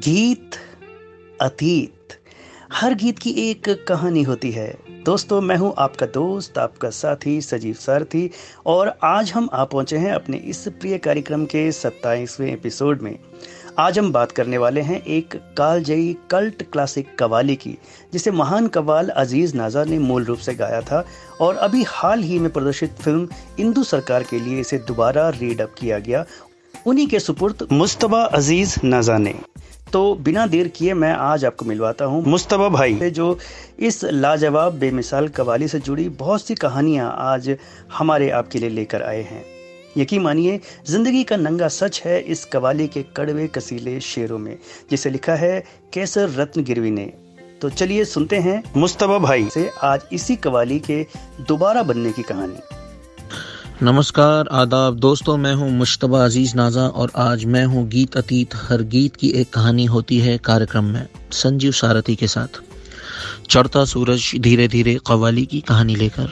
गीत अतीत। हर गीत की एक कहानी होती है। दोस्तों, मैं हूँ आपका दोस्त, आपका साथी, सजीव सारथी, और आज हम आ पहुँचे हैं अपने इस प्रिय कार्यक्रम के सत्ताईसवें एपिसोड में। आज हम बात करने वाले हैं एक कालजयी कल्ट क्लासिक कवाली की, जिसे महान कवाल अज़ीज़ नाजा ने मूल रूप से गाया था, और अभी हाल ही में प्रदर्शित फ़िल्म इंदू सरकार के लिए इसे दोबारा रीडअप किया गया। उन्हीं के सुपुर्द मुस्तबा अज़ीज़ नाजा ने। तो बिना देर किए मैं आज आपको मिलवाता हूँ मुस्तबा भाई। जो इस लाजवाब बेमिसाल कवाली से जुड़ी बहुत सी कहानियाँ आज हमारे आपके लिए लेकर आए हैं। यकीन मानिए ज़िंदगी का नंगा सच है इस कवाली के कड़वे कसीले शेरों में जिसे लिखा है केसर रत्न गिरवी ने। तो चलिए सुनते हैं मुस्तबा भाई से आज इसी कवाली के दोबारा बनने की कहानी। नमस्कार, आदाब। दोस्तों, मैं हूँ मुश्तबा अज़ीज़ नाजा और आज मैं हूँ गीत अतीत। हर गीत की एक कहानी होती है कार्यक्रम में, संजीव सारथी के साथ। चढ़ता सूरज धीरे धीरे कवाली की कहानी लेकर।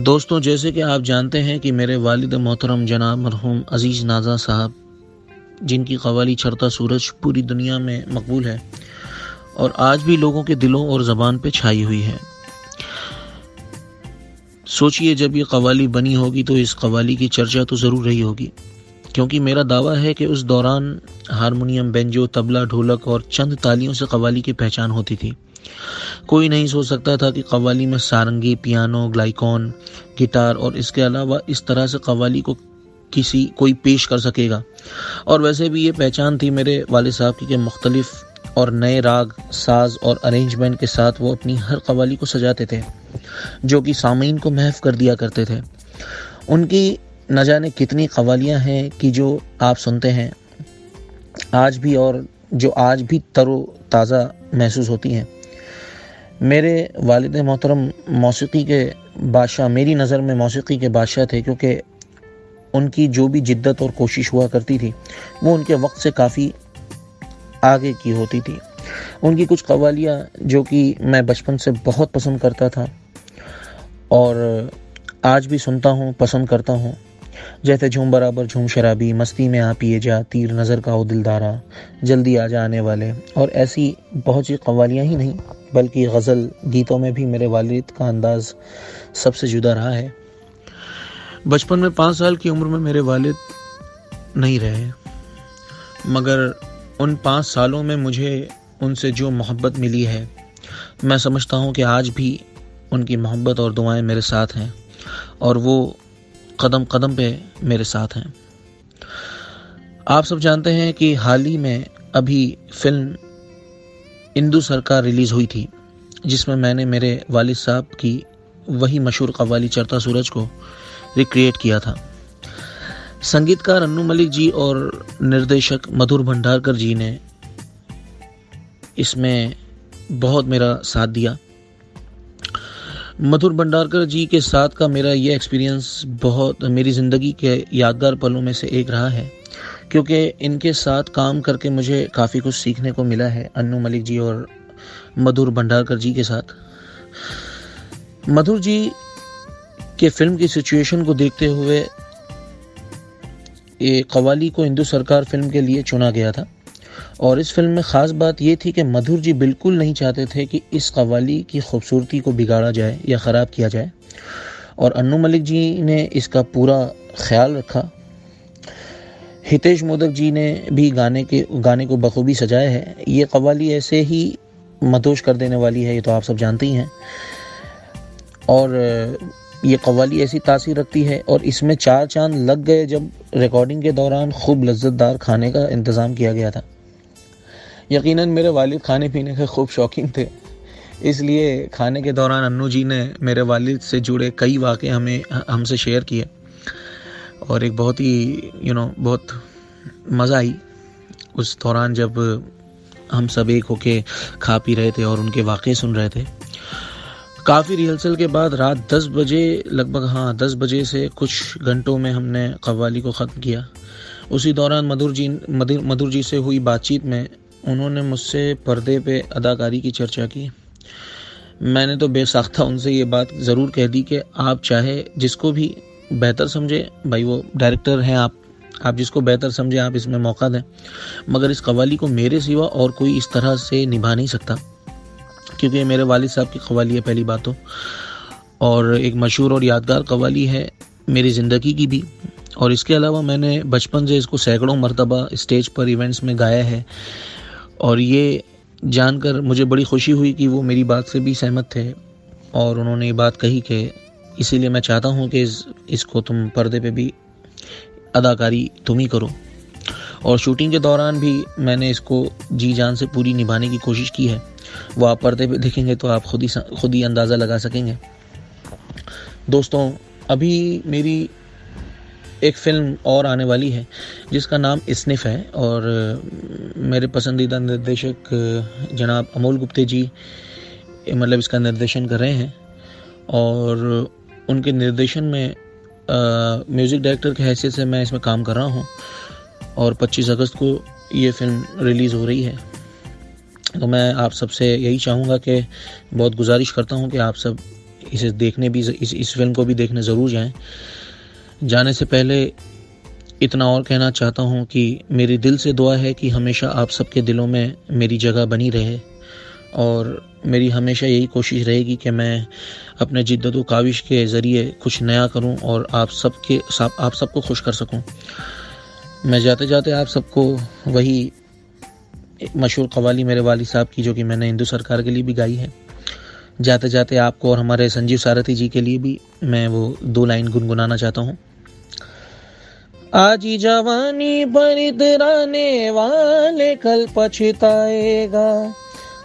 दोस्तों, जैसे कि आप जानते हैं कि मेरे वालिद मोहतरम जनाब मरहूम अज़ीज़ नाजा साहब, जिनकी कवाली चढ़ता सूरज पूरी दुनिया में मकबूल है, और आज भी लोगों के दिलों और ज़बान पर छाई हुई है। सोचिए, जब ये कवाली बनी होगी तो इस कवाली की चर्चा तो ज़रूर रही होगी। क्योंकि मेरा दावा है कि उस दौरान हारमोनियम, बेंजो, तबला, ढोलक और चंद तालियों से कवाली की पहचान होती थी। कोई नहीं सोच सकता था कि कवाली में सारंगी, पियानो, ग्लाइकॉन, गिटार और इसके अलावा इस तरह से कवाली को किसी, कोई पेश कर सकेगा। और वैसे भी ये पहचान थी मेरे वाले साहब की कि मुख्तलिफ़ और नए राग, साज और अरेंजमेंट के साथ वो अपनी हर कवाली को सजाते थे, जो कि सामीन को महफ कर दिया करते थे। उनकी न जाने कितनी कवालियाँ हैं कि जो आप सुनते हैं। आज भी और जो आज भी तरो ताज़ा महसूस होती हैं। मेरे वालद मोहतरम मौसीकी के बादशाह, मेरी नज़र में मौसीकी के बादशाह थे, क्योंकि उनकी जो भी जिद्दत और कोशिश हुआ करती थी, वो उनके वक्त से काफ़ी आगे की होती थी। उनकी कुछ कवालियाँ जो कि मैं बचपन से बहुत पसंद करता था और आज भी सुनता हूँ, पसंद करता हूँ। जैसे झूम बराबर, झूम शराबी, मस्ती में आ पिए जा, तीर नज़र का हो दिलदारा जल्दी आ जा आने वाले। और ऐसी बहुत सी कवालियाँ ही नहीं, बल्कि गज़ल गीतों में भी मेरे वालिद का अंदाज़ सबसे जुदा रहा है। बचपन में पाँच साल की उम्र में मेरे वालिद नहीं रहे, मगर उन पाँच सालों में मुझे उनसे जो मोहब्बत मिली है, मैं समझता हूँ कि आज भी उनकी मोहब्बत और दुआएँ मेरे साथ हैं और वो कदम कदम पे मेरे साथ हैं। आप सब जानते हैं कि हाल ही में अभी फ़िल्म इंदू सरकार रिलीज़ हुई थी, जिसमें मैंने मेरे वालिद साहब की वही मशहूर कवाली चरता सूरज को रिक्रिएट किया था। संगीतकार अन्नू मलिक जी और निर्देशक मधुर भंडारकर जी ने इसमें बहुत मेरा साथ दिया। मधुर भंडारकर जी के साथ का मेरा ये एक्सपीरियंस बहुत, मेरी ज़िंदगी के यादगार पलों में से एक रहा है, क्योंकि इनके साथ काम करके मुझे काफ़ी कुछ सीखने को मिला है अन्नू मलिक जी और मधुर भंडारकर जी के साथ। मधुर जी के फ़िल्म की सिचुएशन को देखते हुए ये कवाली को हिंदू सरकार फ़िल्म के लिए चुना गया था। और इस फ़िल्म में ख़ास बात यह थी कि मधुर जी बिल्कुल नहीं चाहते थे कि इस कवाली की खूबसूरती को बिगाड़ा जाए या ख़राब किया जाए। और अन्नू मलिक जी ने इसका पूरा ख्याल रखा। हितेश मोदक जी ने भी गाने के, गाने को बखूबी सजाया है। ये कवाली ऐसे ही मदोश कर देने वाली है, ये तो आप सब जानते ही हैं। और ये कवाली ऐसी तासीर रखती है और इसमें चार चाँद लग गए जब रिकॉर्डिंग के दौरान खूब लज्जतदार खाने का इंतज़ाम किया गया था। यकीनन मेरे वालिद खाने पीने के खूब शौकीन थे। इसलिए खाने के दौरान अन्नू जी ने मेरे वालिद से जुड़े कई वाक़े हमें, हमसे शेयर किए। और एक बहुत ही यू नो बहुत मज़ा आई उस दौरान जब हम सब एक होके खा पी रहे थे और उनके वाक़े सुन रहे थे। काफ़ी रिहर्सल के बाद रात दस बजे, लगभग हाँ दस बजे से कुछ घंटों में हमने कव्वाली को ख़त्म किया। उसी दौरान मधुर जी, मधुर मधुर जी से हुई बातचीत में उन्होंने मुझसे पर्दे पे अदाकारी की चर्चा की। मैंने तो बेसाख्ता उनसे ये बात ज़रूर कह दी कि आप चाहे जिसको भी बेहतर समझे, भाई वो डायरेक्टर हैं आप आप जिसको बेहतर समझें, आप इसमें मौका दें। मगर इस कवाली को मेरे सिवा और कोई इस तरह से निभा नहीं सकता। क्योंकि मेरे वालिद साहब की कवाली है पहली बात तो। और एक मशहूर और यादगार कवाली है मेरी ज़िंदगी की भी। और इसके अलावा मैंने बचपन से इसको सैकड़ों मरतबा स्टेज पर इवेंट्स में गाया है। और ये जानकर मुझे बड़ी खुशी हुई कि वो मेरी बात से भी सहमत थे और उन्होंने ये बात कही कि इसीलिए मैं चाहता हूँ कि इस, इसको तुम पर्दे पे भी अदाकारी तुम ही करो। और शूटिंग के दौरान भी मैंने इसको जी जान से पूरी निभाने की कोशिश की है। वो आप पर्दे पे देखेंगे तो आप खुद ही खुद ही अंदाज़ा लगा सकेंगे। दोस्तों, अभी मेरी एक फ़िल्म और आने वाली है, जिसका नाम इसनिफ है और मेरे पसंदीदा निर्देशक जनाब अमोल गुप्ते जी मतलब इसका निर्देशन कर रहे हैं। और, उनके निर्देशन में म्यूज़िक डायरेक्टर की हैसियत से मैं इसमें काम कर रहा हूँ और 25 अगस्त को ये फ़िल्म रिलीज़ हो रही है। तो मैं आप सबसे यही चाहूँगा कि बहुत गुजारिश करता हूँ कि आप सब इसे देखने भी, इस इस फ़िल्म को भी देखने ज़रूर जाएँ। जाने से पहले इतना और कहना चाहता हूँ कि मेरी दिल से दुआ है कि हमेशा आप सबके दिलों में मेरी जगह बनी रहे और मेरी हमेशा यही कोशिश रहेगी कि मैं अपने जिद्दत काविश के ज़रिए कुछ नया करूँ और आप सबके, आप सबको खुश कर सकूँ। मैं जाते जाते आप सबको वही मशहूर कवाली मेरे वाली साहब की, जो कि मैंने हिंदू सरकार के लिए भी गाई है। जाते जाते आपको और हमारे संजीव सारथी जी के लिए भी मैं वो दो लाइन गुनगुनाना चाहता हूँ। आजी जवानी पर वाले कल पछताएगा।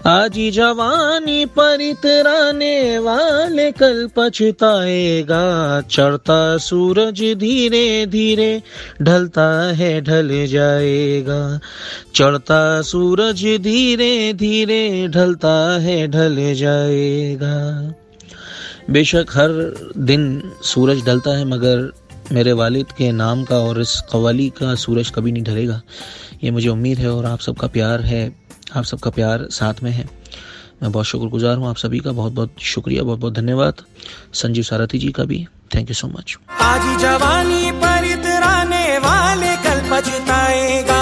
आज जवानी पर इतराने वाले कल पछताएगा। चढ़ता सूरज धीरे धीरे, ढलता है, ढल जाएगा। चढ़ता सूरज धीरे धीरे, ढलता है, ढल जाएगा। बेशक हर दिन सूरज ढलता है, मगर मेरे वालिद के नाम का और इस कवाली का सूरज कभी नहीं ढलेगा। ये मुझे उम्मीद है और आप सबका प्यार है। आप सबका प्यार साथ में है। मैं बहुत शुक्रगुजार हूँ आप सभी का। बहुत बहुत शुक्रिया, बहुत बहुत धन्यवाद। संजीव सारथी जी का भी। थैंक यू सो मच आज जवानी पर इतराने वाले कल पछताएगा।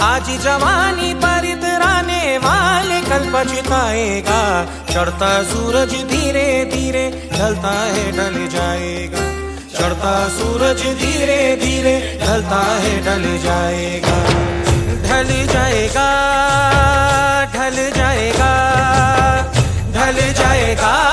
आज जवानी पर इतराने वाले कल पछताएगा। चढ़ता सूरज धीरे धीरे ढलता है, ढल जाएगा। चढ़ता सूरज धीरे धीरे ढलता है, ढल जाएगा। ढल जाएगा ढल जाएगा ढल जाएगा।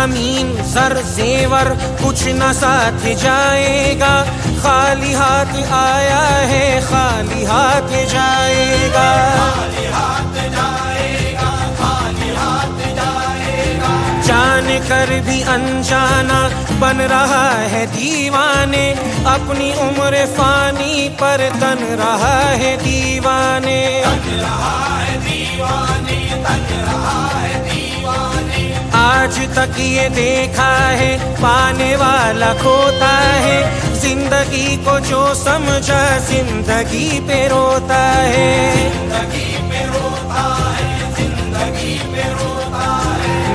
ज़मीन सर जेवर, कुछ न साथ जाएगा। खाली हाथ आया है, खाली हाथ जाएगा। खाली हाथ जाएगा, खाली हाथ जाएगा। जान कर भी अनजाना बन रहा है दीवाने। अपनी उम्र फानी पर तन रहा है दीवाने। आज तक ये देखा है, पाने वाला खोता है। ज़िंदगी को जो समझा, ज़िंदगी पे रोता है।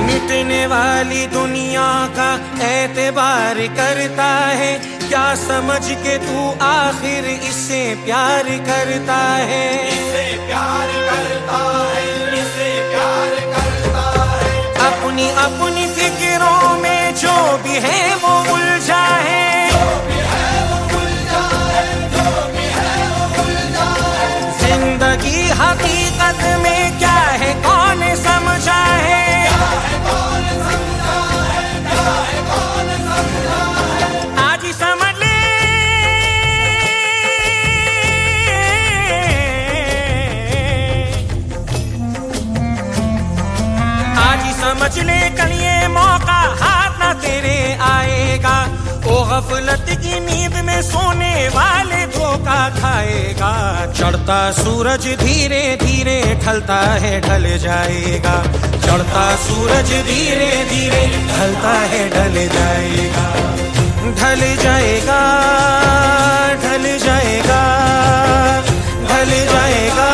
मिटने वाली दुनिया का एतबार करता है। क्या समझ के तू आखिर इससे प्यार करता है? अपनी अपनी फिक्रों में जो भी है गफलत की नींद में सोने वाले धोखा खाएगा। चढ़ता सूरज धीरे धीरे ढलता है, ढल जाएगा। चढ़ता सूरज धीरे धीरे ढलता है, ढल जाएगा। ढल जाएगा ढल जाएगा ढल जाएगा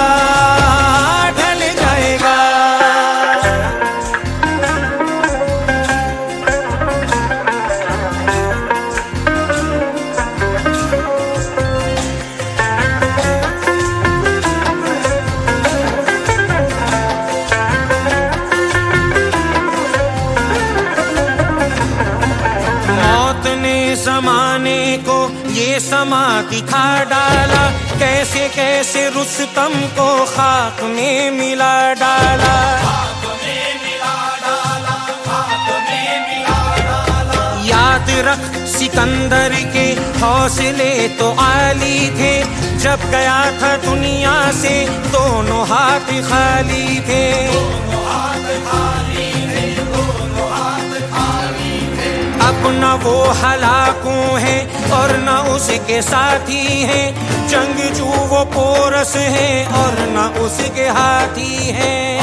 दिखा डाला, कैसे कैसे रुस्तम को खाक में मिला डाला। याद रख सिकंदर के हौसले तो आली थे। जब गया था दुनिया से, दोनों हाथ खाली थे। अब न वो हलाकों है और न उसके साथी हैं। जंगजू वो पोरस है और न उसके हाथी हैं।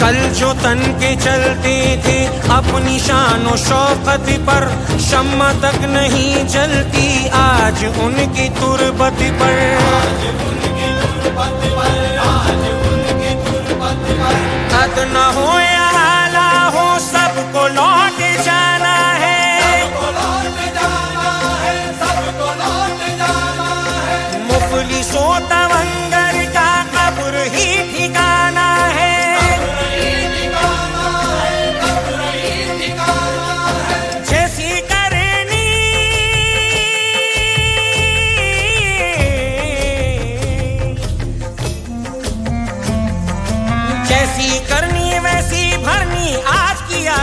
कल जो तन के चलते थे, अपनी शान शौकत पर शम्मा तक नहीं जलती। आज उनकी तुरबत पर, आज उनकी तुरबत कद न हो या को हो सबको लौट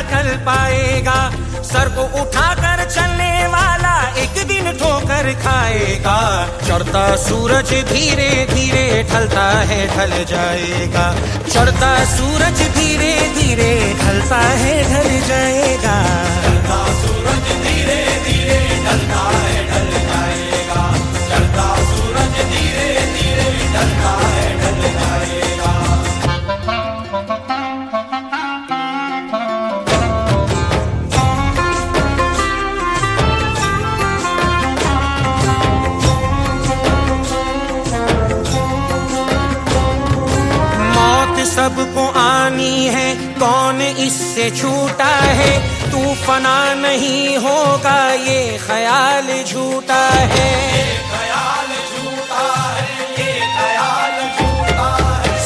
किया कल पाएगा। सर को उठाकर चलने वाला एक दिन ठोकर खाएगा। चढ़ता सूरज धीरे धीरे ढलता है, ढल जाएगा। चढ़ता सूरज धीरे धीरे ढलता है, ढल जाएगा। मौत छूटा है तू फना नहीं होगा, ये ख्याल झूठा है।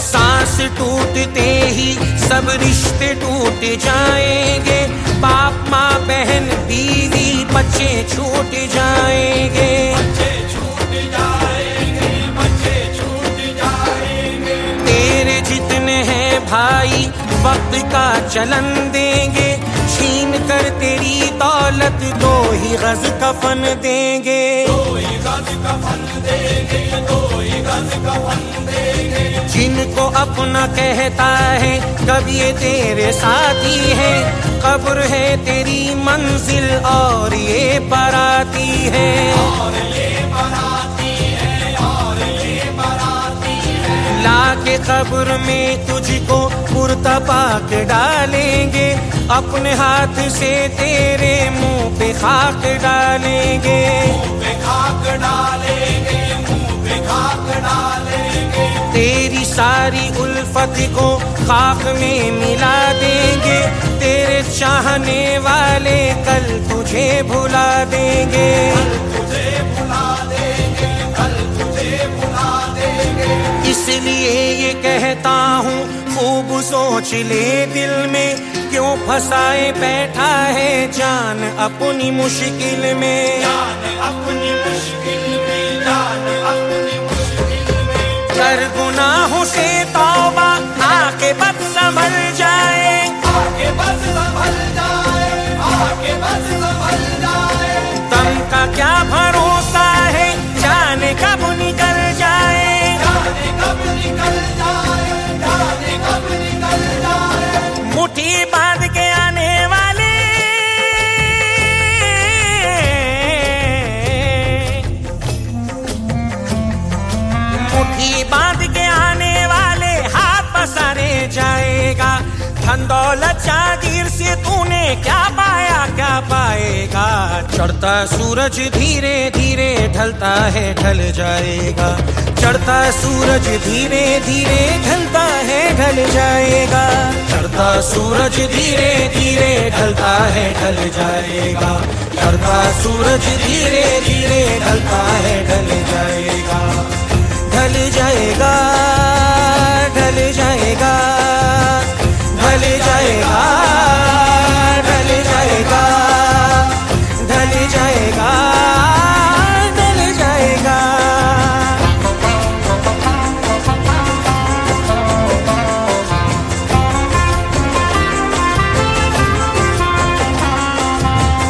सांस टूटते ही सब रिश्ते टूट जाएँगे, बाप, माँ, बहन, बीवी, बच्चे छूट जाएँगे। तेरे जितने हैं भाई वक्त का चलन देंगे। छीन कर तेरी दौलत दो ही गज कफन देंगे। जिनको अपना कहता है कब ये तेरे साथी है? कब्र है तेरी मंजिल और ये बराती है। ला के कब्र में तुझको कुर्ता पाक डालेंगे। अपने हाथ से तेरे मुँह पे खाक डालेंगे। तेरी सारी उल्फत को खाक में मिला देंगे। तेरे चाहने वाले कल तुझे भुला देंगे। इसलिए ये कहता हूँ खूब सोच ले दिल में क्यों फंसाए बैठा है जान अपनी मुश्किल में। अपनी मुश्किल में। कर गुनाहों से तौबा धन दौलत जागीर से तूने क्या पाया, क्या पाएगा? चढ़ता सूरज धीरे धीरे, ढलता है, ढल जाएगा। चढ़ता सूरज धीरे धीरे, ढलता है, ढल जाएगा। चढ़ता सूरज धीरे धीरे, ढलता है, ढल जाएगा। चढ़ता सूरज धीरे धीरे, ढलता है, ढल जाएगा। ढल जाएगा ढल जाएगा। ढल जाएगा ढल जाएगा ढल जाएगा ढल जाएगा।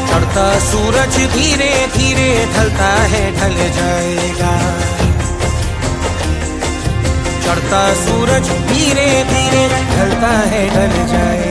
चढ़ता सूरज धीरे धीरे ढलता है, ढल जाएगा चढ़ता सूरज धीरे धीरे ढलता है ढल जाएगा